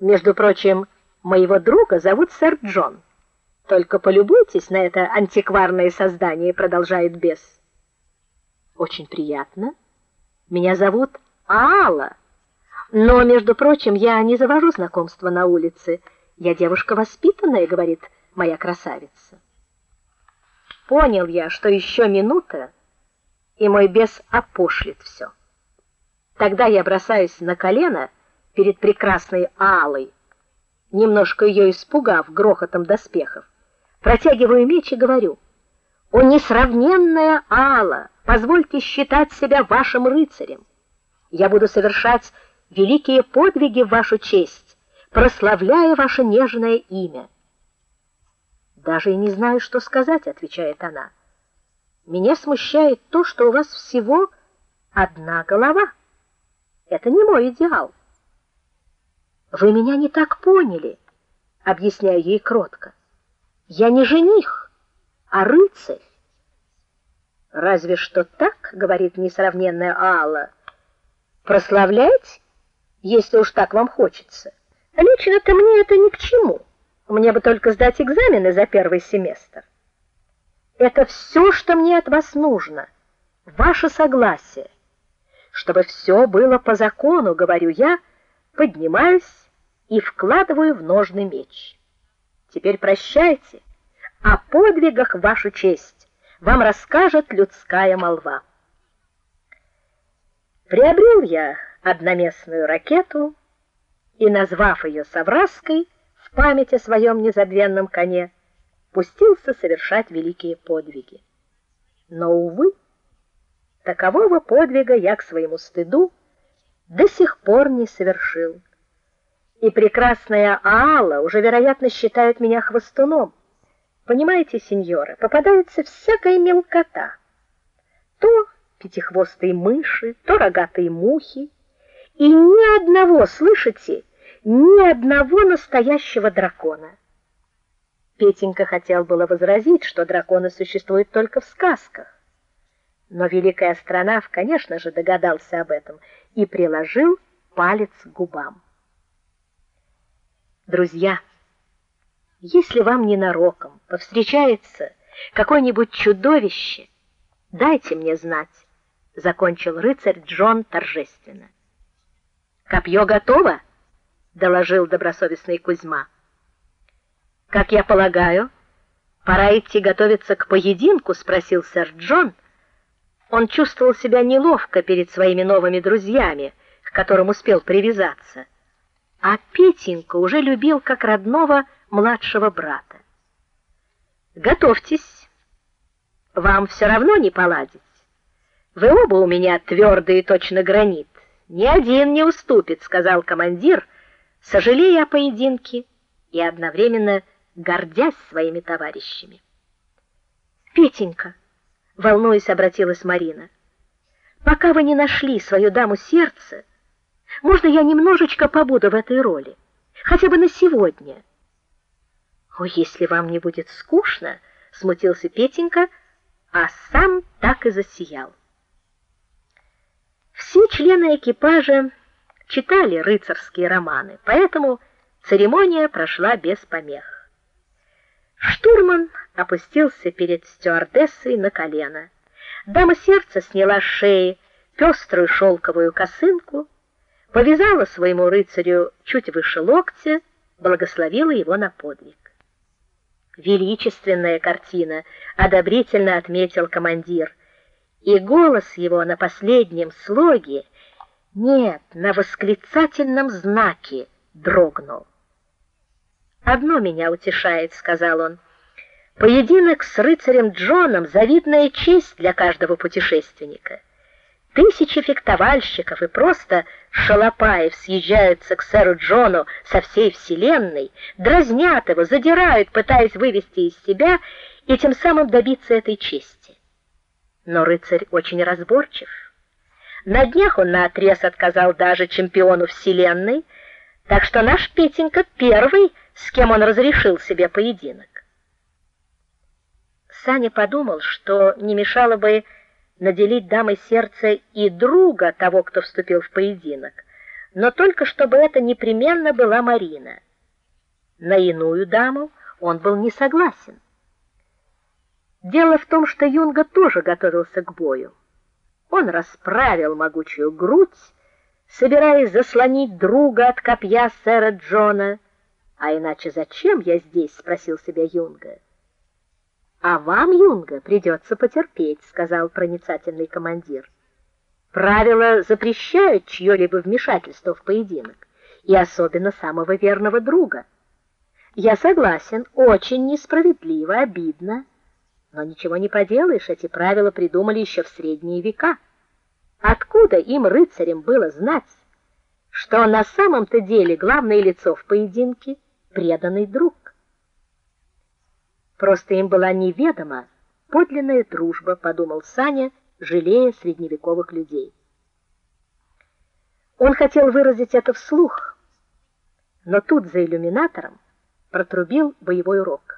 Между прочим, моего друга зовут сэр Джон. Только полюбуйтесь на это антикварное создание, продолжает бес. Очень приятно. Меня зовут Алла. Но, между прочим, я не завожу знакомства на улице. Я девушка воспитанная, говорит моя красавица. Понял я, что еще минута, и мой бес опошлит все. Тогда я бросаюсь на колено перед прекрасной Алой, немножко ее испугав грохотом доспехов. Протягиваю меч и говорю: "О несравненная Ала, позвольте считать себя вашим рыцарем. Я буду совершать великие подвиги в вашу честь, прославляя ваше нежное имя". Даже и не знаю, что сказать, отвечает она. Меня смущает то, что у вас всего одна голова. Это не мой идеал. Вы меня не так поняли, объясняю ей кротко. Я не жених, а рыцарь. Разве что так, говорит несравненная Алла. Прославлять, если уж так вам хочется. Лично-то мне это ни к чему. Мне бы только сдать экзамены за первый семестр. Это все, что мне от вас нужно. Ваше согласие. Чтобы все было по закону, говорю я, поднимаюсь и вкладываю в ножны меч. Теперь прощайте. О подвигах вашу честь вам расскажет людская молва. Приобрел я одноместную ракету и, назвав ее Савраской, в память о своем незабвенном коне, пустился совершать великие подвиги. Но увы, такового подвига я к своему стыду до сих пор не совершил. И прекрасная Аала уже, вероятно, считает меня хвостуном. Понимаете, сеньора, попадается всякая мелкота. То пятихвостые мыши, то рогатые мухи, и ни одного, слышите, ни одного настоящего дракона. Петенька хотел было возразить, что драконы существуют только в сказках. Но великий астронавт, конечно же, догадался об этом и приложил палец к губам. Друзья, если вам не нароком повстречается какое-нибудь чудовище, дайте мне знать, закончил рыцарь Джон торжественно. Копье готово? доложил добросовестный Кузьма. Как я полагаю, пора идти готовиться к поединку, спросил сэр Джон. Он чувствовал себя неловко перед своими новыми друзьями, к которым успел привязаться. А Петенька уже любил как родного младшего брата. Готовьтесь. Вам все равно не поладить. Вы оба у меня твердые точно гранит. Ни один не уступит, сказал командир сожалея о поединке и одновременно гордясь своими товарищами. Петенька, волнуясь, обратилась Марина. Пока вы не нашли свою даму сердца, можно я немножечко побуду в этой роли, хотя бы на сегодня. О, если вам не будет скучно, смутился Петенька, а сам так и засиял. Все члены экипажа читали рыцарские романы, поэтому церемония прошла без помех. Штурман опустился перед стюардессой на колено. Дама сердца сняла с шеи пеструю шелковую косынку, повязала своему рыцарю чуть выше локтя, благословила его на подвиг. Величественная картина, одобрительно отметил командир. И голос его на последнем слоге нет, на восклицательном знаке дрогнул. Одно меня утешает, сказал он. Поединок с рыцарем Джоном завидная честь для каждого путешественника. Тысячи фехтовальщиков и просто шалопаев съезжаются к сэру Джону со всей вселенной, дразнят его, задирают, пытаясь вывести из себя и тем самым добиться этой чести. Но рыцарь очень разборчив. На днях он наотрез отказал даже чемпиону вселенной, так что наш Петенька первый, с кем он разрешил себе поединок. Саня подумал, что не мешало бы наделить дамой сердца и друга того, кто вступил в поединок. но только чтобы это непременно была Марина. На иную даму он был не согласен. Дело в том, что Юнга тоже готовился к бою. Он расправил могучую грудь, собираясь заслонить друга от копья сэра Джона. А иначе зачем я здесь, спросил себя Юнга. А вам, Юнга, придется потерпеть, сказал проницательный командир. Правила запрещают чье-либо вмешательство в поединок, и особенно самого верного друга. Я согласен, очень несправедливо, обидно, но ничего не поделаешь, эти правила придумали еще в средние века. Откуда им рыцарям было знать, что на самом-то деле главное лицо в поединке преданный друг? Просто им была неведома подлинная дружба, подумал Саня жалея средневековых людей. Он хотел выразить это вслух, но тут за иллюминатором протрубил боевой рог.